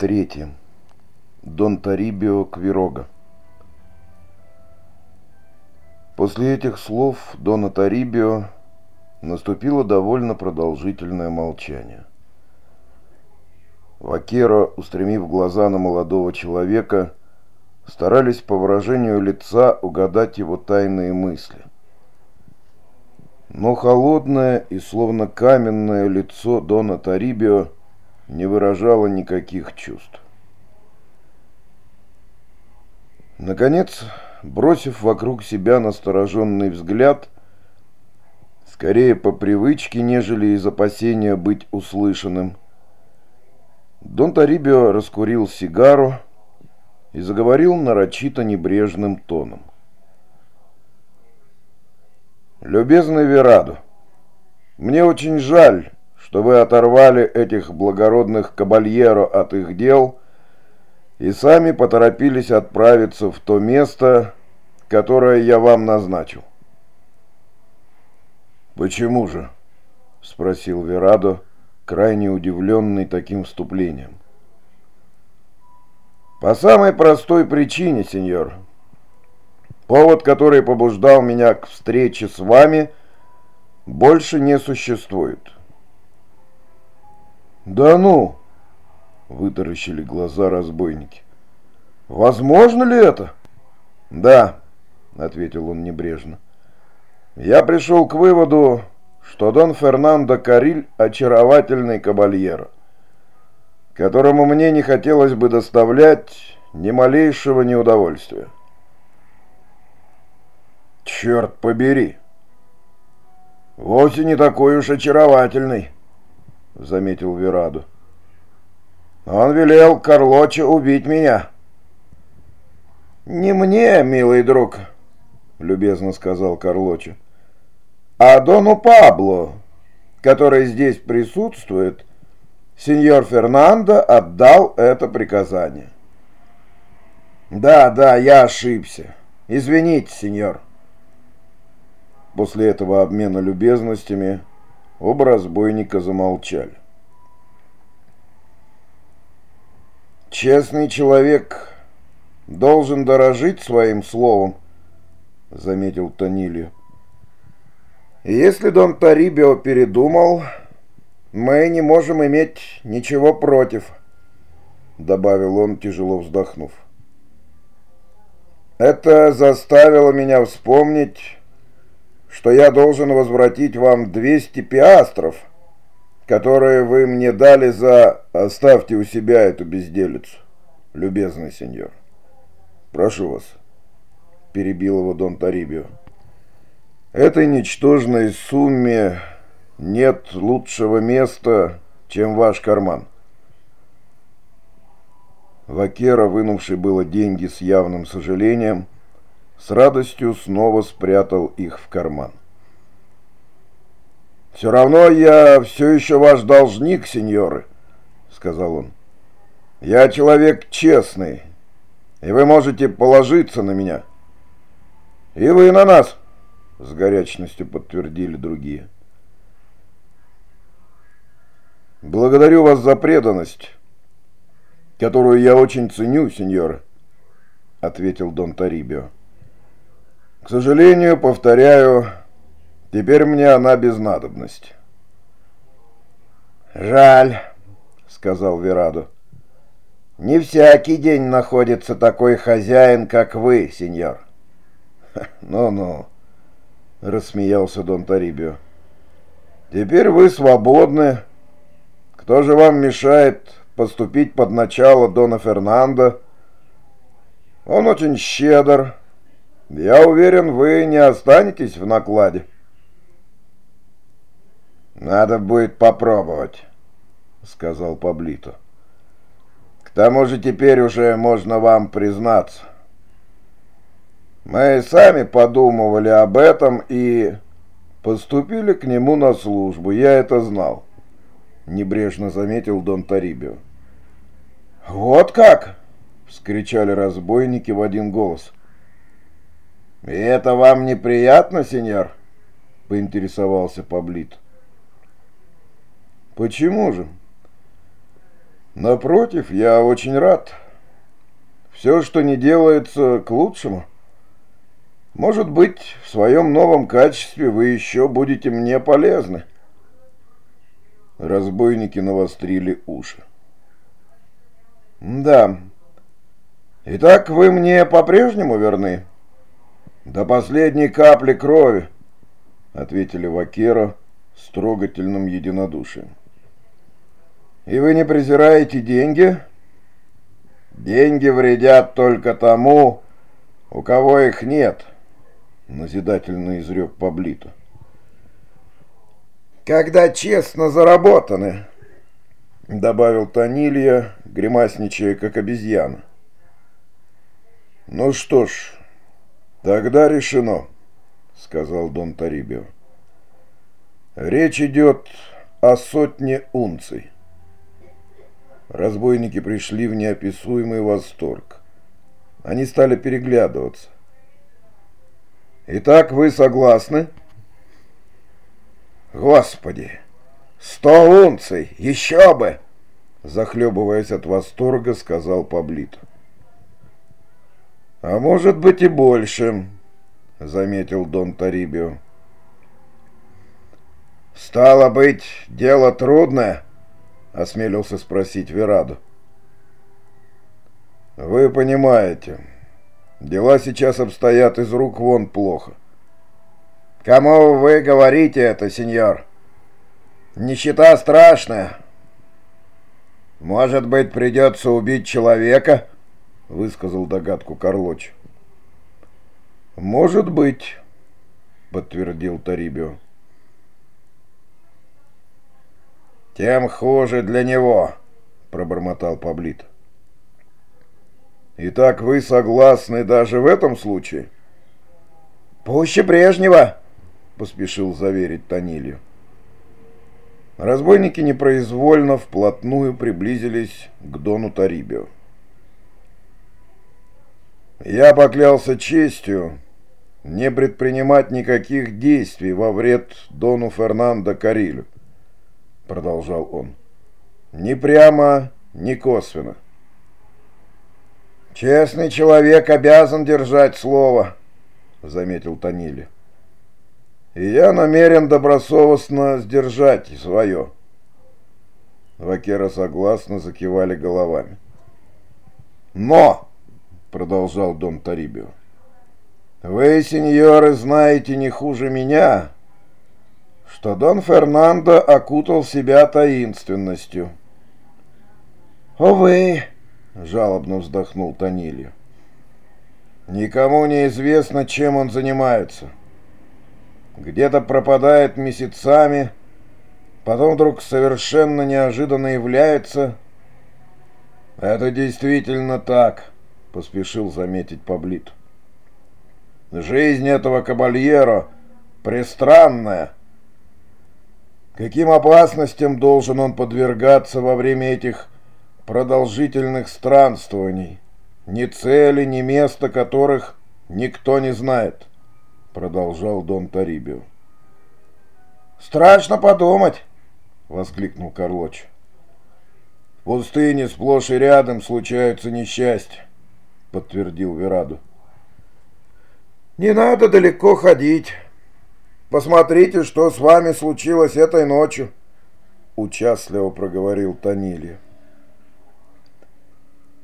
Третье. Дон Тарибио Квирога. После этих слов Дона Тарибио наступило довольно продолжительное молчание. Вакера, устремив глаза на молодого человека, старались по выражению лица угадать его тайные мысли. Но холодное и словно каменное лицо Дона Тарибио не выражало никаких чувств. Наконец, бросив вокруг себя настороженный взгляд, скорее по привычке, нежели из опасения быть услышанным, Дон Тарибио раскурил сигару и заговорил нарочито небрежным тоном. «Любезный Вераду, мне очень жаль, что вы оторвали этих благородных кабальеро от их дел и сами поторопились отправиться в то место, которое я вам назначил». «Почему же?» — спросил Верадо, крайне удивленный таким вступлением. «По самой простой причине, сеньор», Повод, который побуждал меня к встрече с вами, больше не существует. Да ну, вытаращили глаза разбойники. Возможно ли это? Да, ответил он небрежно. Я пришел к выводу, что Дон Фернандо Кариль очаровательный кабальеро, которому мне не хотелось бы доставлять ни малейшего неудовольствия. Черт побери! Вовсе не такой уж очаровательный, заметил Вераду. Он велел Карлоче убить меня. Не мне, милый друг, любезно сказал Карлоче, а Дону Пабло, который здесь присутствует, сеньор Фернандо отдал это приказание. Да, да, я ошибся. Извините, сеньор. После этого обмена любезностями оба разбойника замолчали. «Честный человек должен дорожить своим словом», — заметил Танилью. «Если Дон Тарибио передумал, мы не можем иметь ничего против», — добавил он, тяжело вздохнув. «Это заставило меня вспомнить...» что я должен возвратить вам 200 пиастров, которые вы мне дали за... Оставьте у себя эту безделицу, любезный сеньор. Прошу вас, перебил его Дон Тарибио. Этой ничтожной сумме нет лучшего места, чем ваш карман. Вакера, вынувший было деньги с явным сожалением, — с радостью снова спрятал их в карман. «Все равно я все еще ваш должник, сеньоры», — сказал он. «Я человек честный, и вы можете положиться на меня». «И вы на нас», — с горячностью подтвердили другие. «Благодарю вас за преданность, которую я очень ценю, сеньоры», — ответил Дон Тарибио. К сожалению, повторяю, теперь мне она без надобности. «Жаль», — сказал Верадо. «Не всякий день находится такой хозяин, как вы, сеньор». «Ну-ну», — рассмеялся Дон Тарибио. «Теперь вы свободны. Кто же вам мешает поступить под начало Дона Фернандо? Он очень щедр, я уверен, вы не останетесь в накладе. Надо будет попробовать, сказал Паблито. К тому же теперь уже можно вам признаться. Мы сами подумывали об этом и поступили к нему на службу. Я это знал, небрежно заметил Дон Тарибио. Вот как! вскричали разбойники в один голос. «И это вам неприятно, сеньор?» — поинтересовался Паблит. «Почему же?» Напротив, я очень рад. Все, что не делается, к лучшему. Может быть, в своем новом качестве вы еще будете мне полезны. Разбойники навострили уши. Да. Итак, вы мне по-прежнему верны? До последней капли крови, ответили Вакера с трогательным единодушием. И вы не презираете деньги? Деньги вредят только тому, у кого их нет, назидательно изрек Паблито. Когда честно заработаны, добавил Танилья, гримасничая как обезьяна. Ну что ж, тогда решено, сказал Дон Тарибио. Речь идет о сотне унций. Разбойники пришли в неописуемый восторг. Они стали переглядываться. «Итак, вы согласны?» «Господи! Сто унций! Еще бы!» Захлебываясь от восторга, сказал Паблит. «А может быть и больше», — заметил Дон Тарибио. «Стало быть, дело трудное?» — осмелился спросить Вераду. «Вы понимаете, дела сейчас обстоят из рук вон плохо». «Кому вы говорите это, сеньор? Нищета страшная. Может быть, придется убить человека?» — высказал догадку Карлоч. «Может быть», — подтвердил Тарибио. «Тем хуже для него», — пробормотал Паблит. «Итак, вы согласны даже в этом случае?» «Пуще прежнего», — поспешил заверить Танилью. Разбойники непроизвольно вплотную приблизились к Дону Тарибио. «Я поклялся честью не предпринимать никаких действий во вред Дону Фернандо Карилю продолжал он. «Ни прямо, ни косвенно». «Честный человек обязан держать слово», — заметил Танили. «И я намерен добросовестно сдержать свое». Вакера согласно закивали головами. «Но!» — продолжал Дон Тарибио. «Вы, сеньоры, знаете не хуже меня, что Дон Фернандо окутал себя таинственностью. «Увы!» — жалобно вздохнул Танильо. «Никому не известно, чем он занимается. Где-то пропадает месяцами, потом вдруг совершенно неожиданно является. Это действительно так», — поспешил заметить Паблит. «Жизнь этого кабальеро пристранная» Каким опасностям должен он подвергаться во время этих продолжительных странствований, ни цели, ни места которых никто не знает, продолжал Дон Тарибио. Страшно подумать, воскликнул Карлоч. В пустыне сплошь и рядом случаются несчастья, подтвердил Вераду. Не надо далеко ходить. Посмотрите, что с вами случилось этой ночью, участливо проговорил Танилья.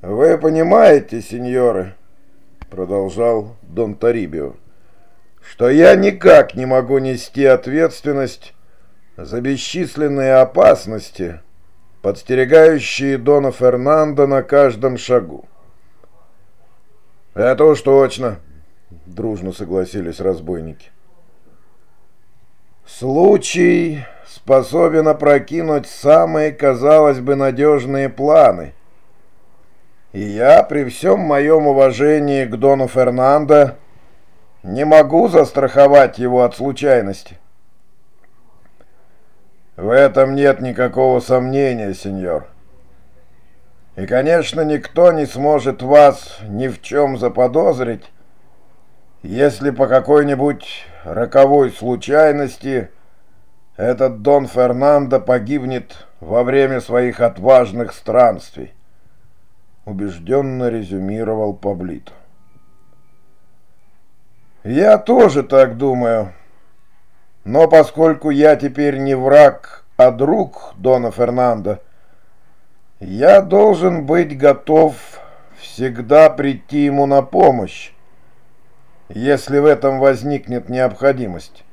Вы понимаете, сеньоры, продолжал Дон Тарибио, что я никак не могу нести ответственность за бесчисленные опасности, подстерегающие Дона Фернандо на каждом шагу. Это уж точно, дружно согласились разбойники. Случай способен опрокинуть самые, казалось бы, надежные планы. И я, при всем моем уважении к Дону Фернандо, не могу застраховать его от случайности. В этом нет никакого сомнения, сеньор. И, конечно, никто не сможет вас ни в чем заподозрить, если по какой-нибудь роковой случайности этот Дон Фернандо погибнет во время своих отважных странствий, убежденно резюмировал Паблито. Я тоже так думаю. Но поскольку я теперь не враг, а друг Дона Фернандо, я должен быть готов всегда прийти ему на помощь, если в этом возникнет необходимость.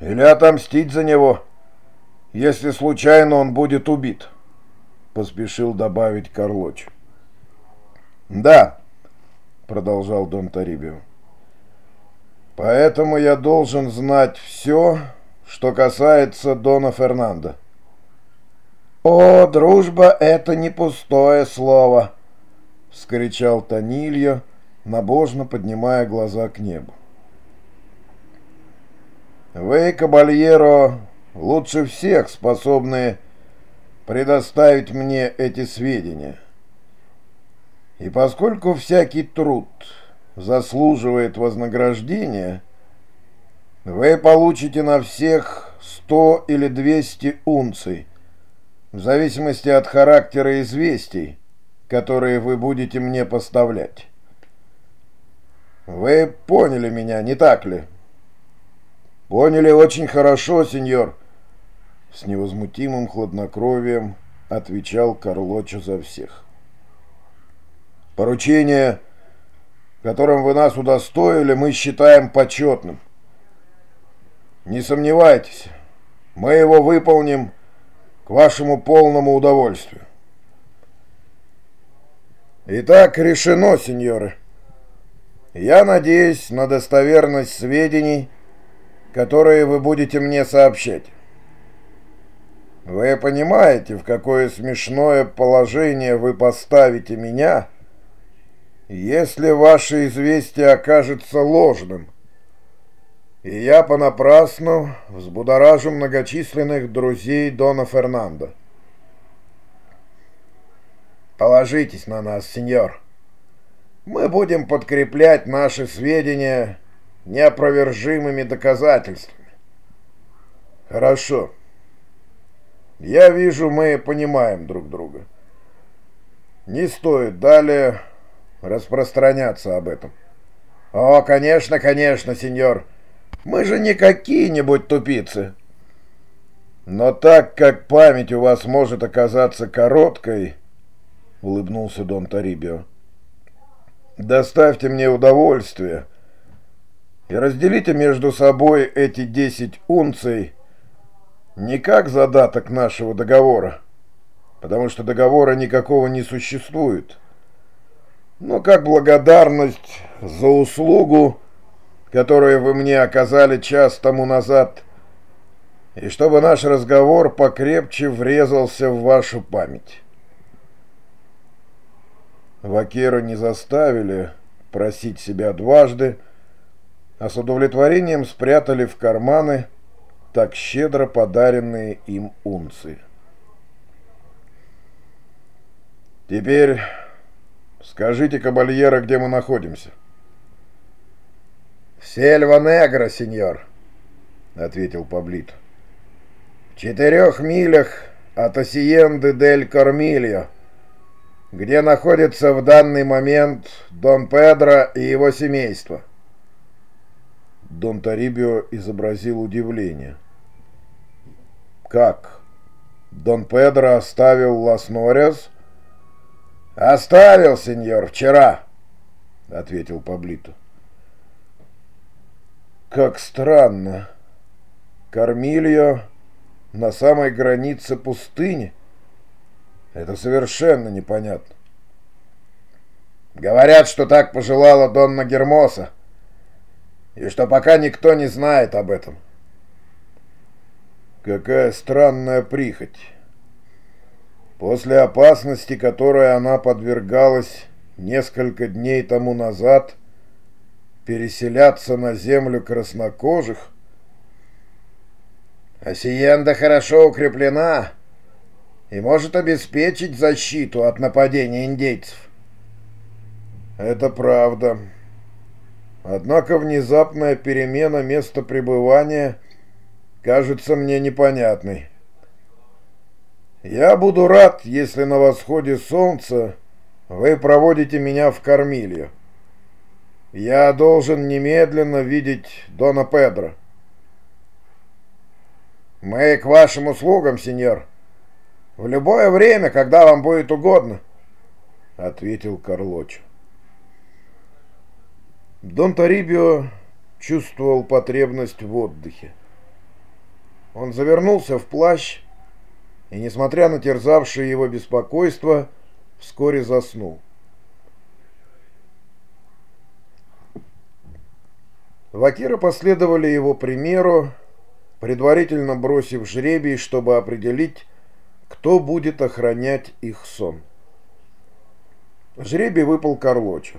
Или отомстить за него, если случайно он будет убит, поспешил добавить Карлоч. Да, продолжал Дон Тарибио. Поэтому я должен знать все, что касается Дона Фернандо. «О, дружба — это не пустое слово!» — вскричал Танильо, набожно поднимая глаза к небу. «Вы, кабальеро, лучше всех способны предоставить мне эти сведения. И поскольку всякий труд заслуживает вознаграждения, вы получите на всех 100 или 200 унций, в зависимости от характера известий, которые вы будете мне поставлять. Вы поняли меня, не так ли? Поняли очень хорошо, сеньор. С невозмутимым хладнокровием отвечал Карлочо за всех. Поручение которым вы нас удостоили, мы считаем почетным. Не сомневайтесь, мы его выполним к вашему полному удовольствию. Итак, решено, сеньоры. Я надеюсь на достоверность сведений, которые вы будете мне сообщать. Вы понимаете, в какое смешное положение вы поставите меня, если ваше известие окажется ложным, и я понапрасну взбудоражу многочисленных друзей Дона Фернандо. Положитесь на нас, сеньор. Мы будем подкреплять наши сведения неопровержимыми доказательствами. Хорошо. Я вижу, мы понимаем друг друга. Не стоит далее распространяться об этом. О, конечно, конечно, сеньор. Мы же не какие-нибудь тупицы. Но так как память у вас может оказаться короткой, улыбнулся Дон Тарибио, доставьте мне удовольствие и разделите между собой эти десять унций не как задаток нашего договора, потому что договора никакого не существует, но как благодарность за услугу, которую вы мне оказали час тому назад, и чтобы наш разговор покрепче врезался в вашу память. Вакера не заставили просить себя дважды, а с удовлетворением спрятали в карманы так щедро подаренные им унции. Теперь Скажите, кабальера, где мы находимся?» «Сельва Негра, сеньор», — ответил Паблит. «В четырех милях от Осиенды дель Кормильо, где находится в данный момент Дон Педро и его семейство». Дон Тарибио изобразил удивление. «Как? Дон Педро оставил Лас-Нориас?» «Оставил, сеньор, вчера», — ответил Паблито. «Как странно. Кормильо на самой границе пустыни. Это совершенно непонятно. Говорят, что так пожелала Донна Гермоса, и что пока никто не знает об этом. Какая странная прихоть». После опасности, которой она подвергалась несколько дней тому назад, переселяться на землю краснокожих? Осиенда хорошо укреплена и может обеспечить защиту от нападения индейцев. Это правда. Однако внезапная перемена места пребывания кажется мне непонятной. «Я буду рад, если на восходе солнца вы проводите меня в кормилью. Я должен немедленно видеть Дона Педро». «Мы к вашим услугам, сеньор. В любое время, когда вам будет угодно», — ответил Карлочо. Дон Тарибио чувствовал потребность в отдыхе. Он завернулся в плащ и, несмотря на терзавшее его беспокойство, вскоре заснул. Вакира последовали его примеру, предварительно бросив жребий, чтобы определить, кто будет охранять их сон. Жребий выпал Карлочу.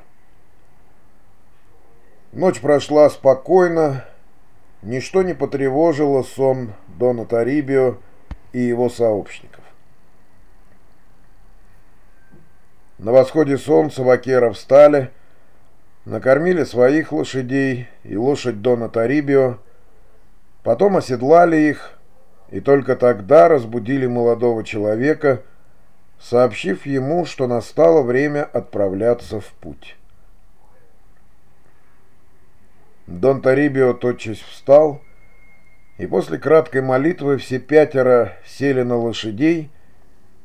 Ночь прошла спокойно, ничто не потревожило сон Дона Тарибио и его сообщников. На восходе солнца вакеры встали, накормили своих лошадей и лошадь Дона Тарибио, потом оседлали их и только тогда разбудили молодого человека, сообщив ему, что настало время отправляться в путь. Дон Тарибио тотчас встал, и после краткой молитвы все пятеро сели на лошадей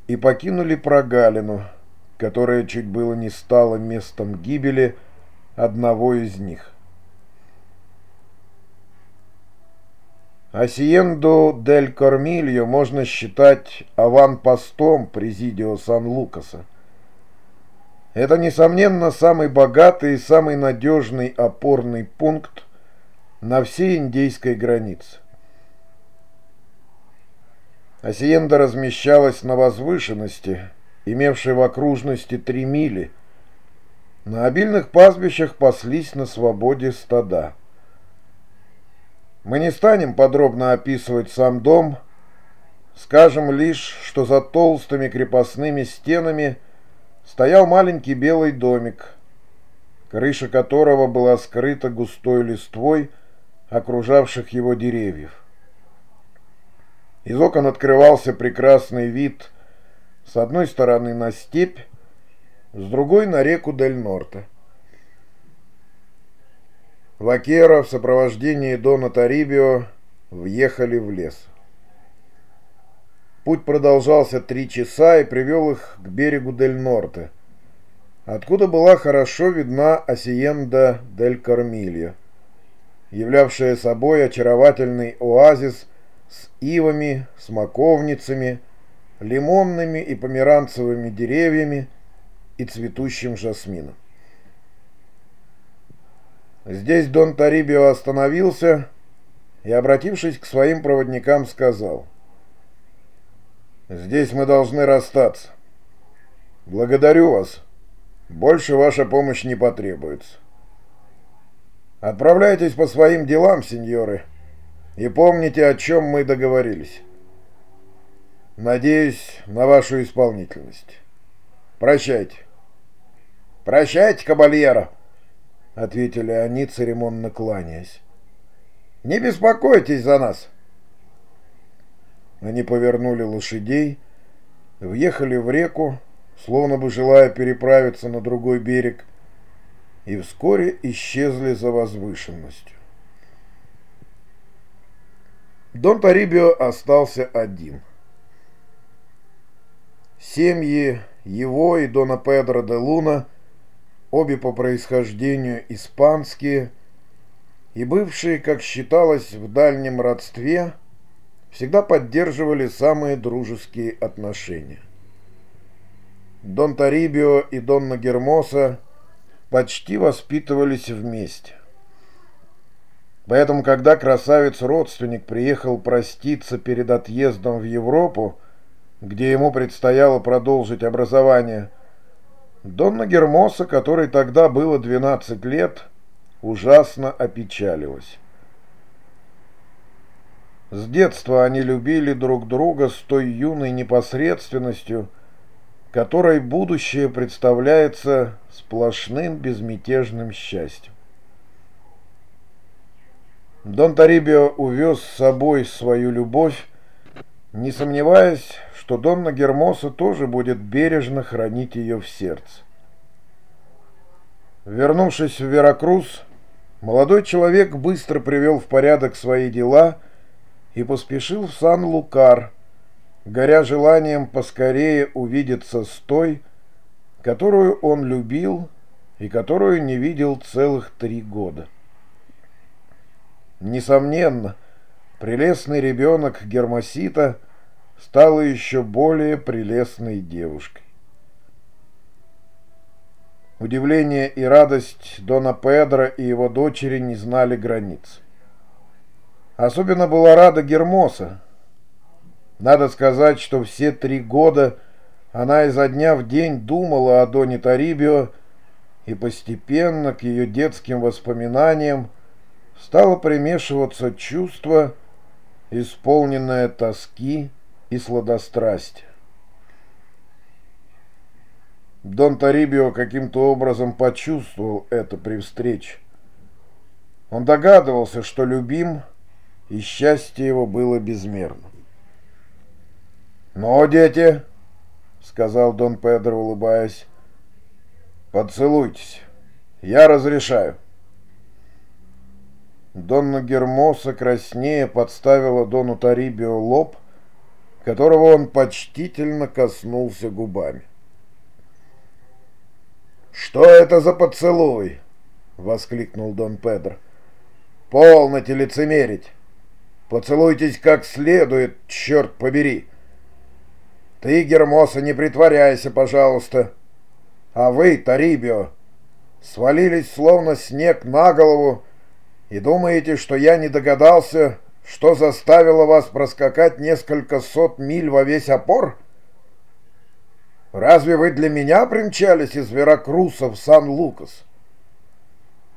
и покинули прогалину, которая чуть было не стала местом гибели одного из них. Асиенду дель Кормильо можно считать аванпостом Президио Сан-Лукаса. Это, несомненно, самый богатый и самый надежный опорный пункт на всей индейской границе. Асиенда размещалась на возвышенности, имевшей в окружности три мили. На обильных пастбищах паслись на свободе стада. Мы не станем подробно описывать сам дом, скажем лишь, что за толстыми крепостными стенами – стоял маленький белый домик, крыша которого была скрыта густой листвой окружавших его деревьев. Из окон открывался прекрасный вид с одной стороны на степь, с другой на реку Дель-Норте. Вакера в сопровождении Дона Тарибио въехали в лес. Путь продолжался три часа и привел их к берегу Дель-Норте, откуда была хорошо видна Осиенда дель Кормильо, являвшая собой очаровательный оазис с ивами, смоковницами, лимонными и померанцевыми деревьями и цветущим жасмином. Здесь Дон Тарибио остановился и, обратившись к своим проводникам, сказал — Здесь мы должны расстаться. Благодарю вас. Больше ваша помощь не потребуется. Отправляйтесь по своим делам, сеньоры, и помните, о чем мы договорились. Надеюсь на вашу исполнительность. Прощайте. Прощайте, кабальера, ответили они, церемонно кланяясь. Не беспокойтесь за нас. Они повернули лошадей, въехали в реку, словно бы желая переправиться на другой берег, и вскоре исчезли за возвышенностью. Дон Тарибио остался один. Семьи его и Дона Педро де Луна, обе по происхождению испанские, и бывшие, как считалось, в дальнем родстве – всегда поддерживали самые дружеские отношения. Дон Тарибио и Донна Гермоса почти воспитывались вместе. Поэтому, когда красавец-родственник приехал проститься перед отъездом в Европу, где ему предстояло продолжить образование, Донна Гермоса, которой тогда было 12 лет, ужасно опечалилась. С детства они любили друг друга с той юной непосредственностью, которой будущее представляется сплошным безмятежным счастьем. Дон Тарибио увез с собой свою любовь не сомневаясь, что Донна Гермоса тоже будет бережно хранить ее в сердце. Вернувшись в Веракрус, молодой человек быстро привел в порядок свои дела и поспешил в Сан-Лукар, горя желанием поскорее увидеться с той, которую он любил и которую не видел целых три года. Несомненно, прелестный ребенок Гермосита стала еще более прелестной девушкой. Удивление и радость Дона Педро и его дочери не знали границ. Особенно была рада Гермоса. Надо сказать, что все три года она изо дня в день думала о Доне Тарибио, и постепенно к ее детским воспоминаниям стало примешиваться чувство, исполненное тоски и сладострастия. Дон Тарибио каким-то образом почувствовал это при встрече. Он догадывался, что любим, и счастье его было безмерно. «Ну, дети», — сказал Дон Педро, улыбаясь, — «поцелуйтесь. Я разрешаю». Донна Гермоса краснее подставила Дону Тарибио лоб, которого он почтительно коснулся губами. «Что это за поцелуй?» — воскликнул Дон Педро. «Полноте лицемерить! Поцелуйтесь как следует, черт побери! Ты, Гермоса, не притворяйся, пожалуйста! А вы, Тарибио, свалились словно снег на голову и думаете, что я не догадался, что заставило вас проскакать несколько сот миль во весь опор?» Разве вы для меня примчались из Веракруса в Сан-Лукас?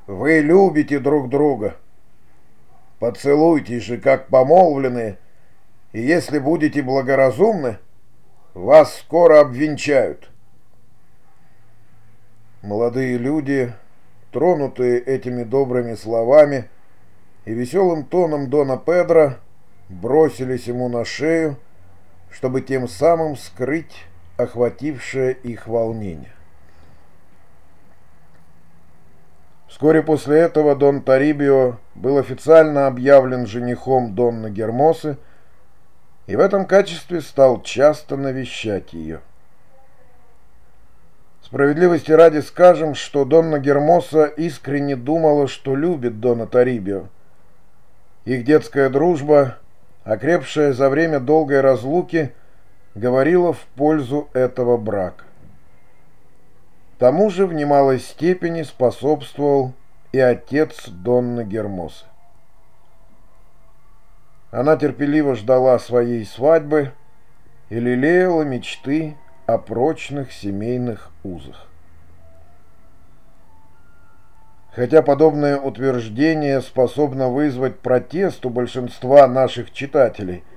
Вы любите друг друга. Поцелуйтесь же, как помолвленные, и если будете благоразумны, вас скоро обвенчают. Молодые люди, тронутые этими добрыми словами и веселым тоном Дона Педро, бросились ему на шею, чтобы тем самым скрыть охватившее их волнение. Вскоре после этого Дон Тарибио был официально объявлен женихом Донны Гермосы и в этом качестве стал часто навещать ее. Справедливости ради скажем, что Донна Гермоса искренне думала, что любит Дона Тарибио. Их детская дружба, окрепшая за время долгой разлуки, говорила в пользу этого брака. Тому же в немалой степени способствовал и отец Донны Гермосы. Она терпеливо ждала своей свадьбы и лелеяла мечты о прочных семейных узах. Хотя подобное утверждение способно вызвать протест у большинства наших читателей –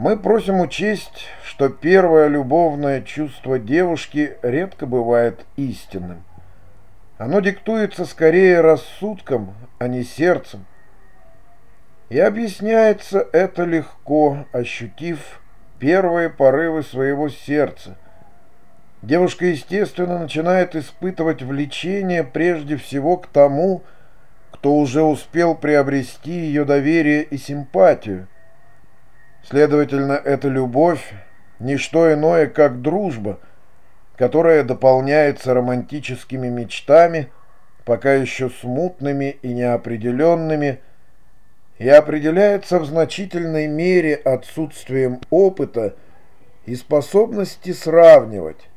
мы просим учесть, что первое любовное чувство девушки редко бывает истинным. Оно диктуется скорее рассудком, а не сердцем. И объясняется это легко, ощутив первые порывы своего сердца. Девушка, естественно, начинает испытывать влечение прежде всего к тому, кто уже успел приобрести ее доверие и симпатию – Следовательно, эта любовь – не что иное, как дружба, которая дополняется романтическими мечтами, пока еще смутными и неопределенными, и определяется в значительной мере отсутствием опыта и способности сравнивать,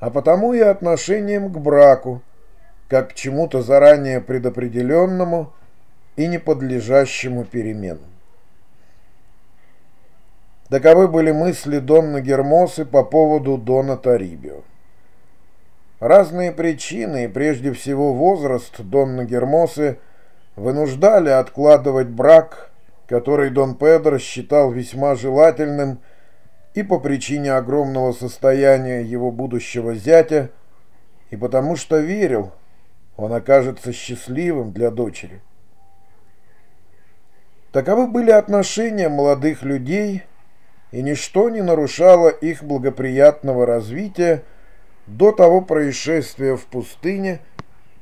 а потому и отношением к браку, как к чему-то заранее предопределенному и не подлежащему переменам. Таковы были мысли Донны Гермосы по поводу Дона Тарибио. Разные причины, и прежде всего возраст Донны Гермосы, вынуждали откладывать брак, который Дон Педро считал весьма желательным и по причине огромного состояния его будущего зятя, и потому что верил, он окажется счастливым для дочери. Таковы были отношения молодых людей – и ничто не нарушало их благоприятного развития до того происшествия в пустыне,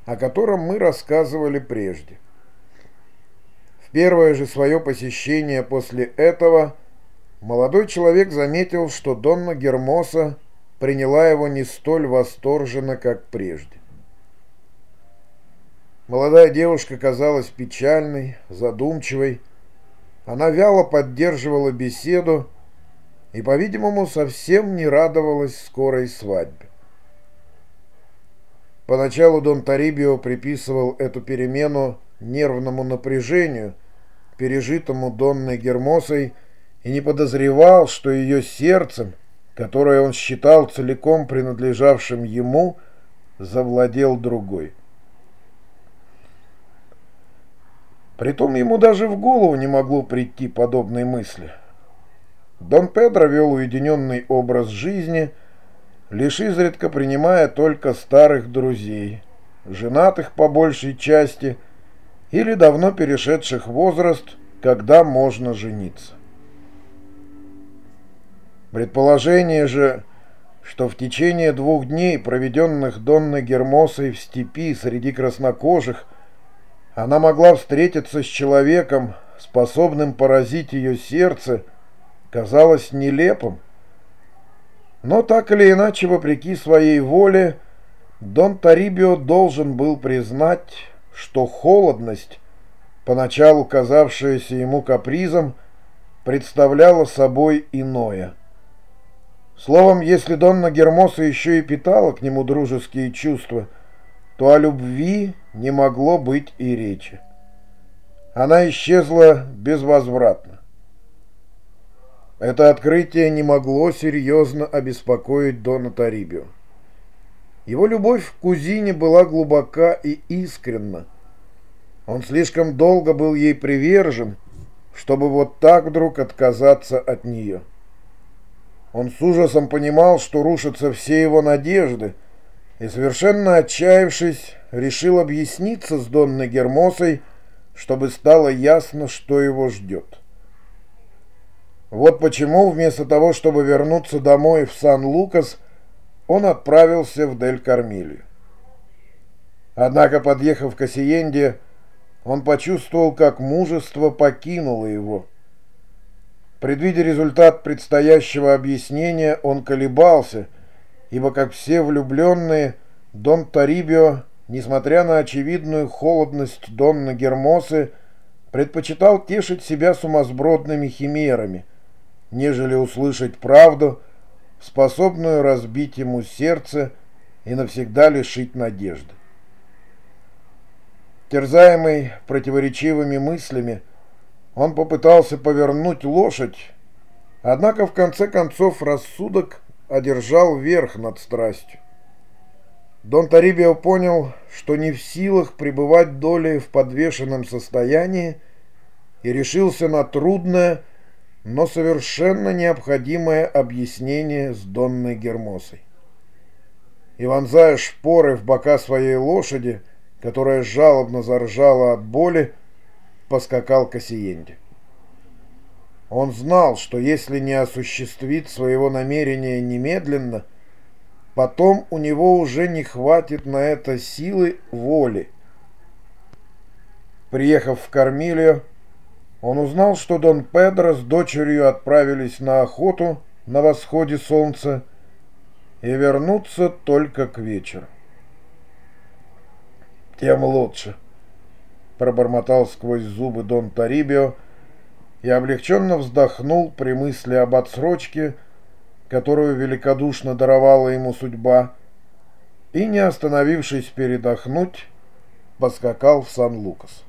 о котором мы рассказывали прежде. Первое же свое посещение после этого молодой человек заметил, что Донна Гермоса приняла его не столь восторженно, как прежде. Молодая девушка казалась печальной, задумчивой. Она вяло поддерживала беседу и, по-видимому, совсем не радовалась скорой свадьбе. Поначалу Дон Тарибио приписывал эту перемену нервному напряжению, пережитому Донной Гермосой, и не подозревал, что ее сердцем, которое он считал целиком принадлежавшим ему, завладел другой. Притом ему даже в голову не могло прийти подобной мысли. Дон Педро вел уединенный образ жизни, лишь изредка принимая только старых друзей, женатых по большей части или давно перешедших возраст, когда можно жениться. Предположение же, что в течение двух дней, проведенных Донной Гермосой в степи среди краснокожих, она могла встретиться с человеком, способным поразить ее сердце, казалось нелепым. Но так или иначе, вопреки своей воле, Дон Тарибио должен был признать, что холодность, поначалу казавшаяся ему капризом, представляла собой иное. Словом, если Донна Гермоса еще и питала к нему дружеские чувства – то о любви не могло быть и речи. Она исчезла безвозвратно. Это открытие не могло серьезно обеспокоить Дона Тарибио. Его любовь к кузине была глубока и искренна. Он слишком долго был ей привержен, чтобы вот так вдруг отказаться от нее. Он с ужасом понимал, что рушатся все его надежды – и, совершенно отчаявшись, решил объясниться с Донной Гермосой, чтобы стало ясно, что его ждет. Вот почему вместо того, чтобы вернуться домой в Сан-Лукас, он отправился в Дель-Кармилью. Однако, подъехав к Осиенде, он почувствовал, как мужество покинуло его. Предвидя результат предстоящего объяснения, он колебался – ибо, как все влюбленные, Дон Тарибио, несмотря на очевидную холодность Донны Гермосы, предпочитал тешить себя сумасбродными химерами, нежели услышать правду, способную разбить ему сердце и навсегда лишить надежды. Терзаемый противоречивыми мыслями, он попытался повернуть лошадь, однако в конце концов рассудок одержал верх над страстью. Дон Тарибио понял, что не в силах пребывать долей в подвешенном состоянии и решился на трудное, но совершенно необходимое объяснение с Донной Гермосой. И вонзая шпоры в бока своей лошади, которая жалобно заржала от боли, поскакал к Осиенде. Он знал, что если не осуществит своего намерения немедленно, потом у него уже не хватит на это силы воли. Приехав в Кармилию, он узнал, что Дон Педро с дочерью отправились на охоту на восходе солнца и вернутся только к вечеру. «Тем лучше», — пробормотал сквозь зубы Дон Тарибио, — и облегченно вздохнул при мысли об отсрочке, которую великодушно даровала ему судьба, и, не остановившись передохнуть, поскакал в Сан-Лукас.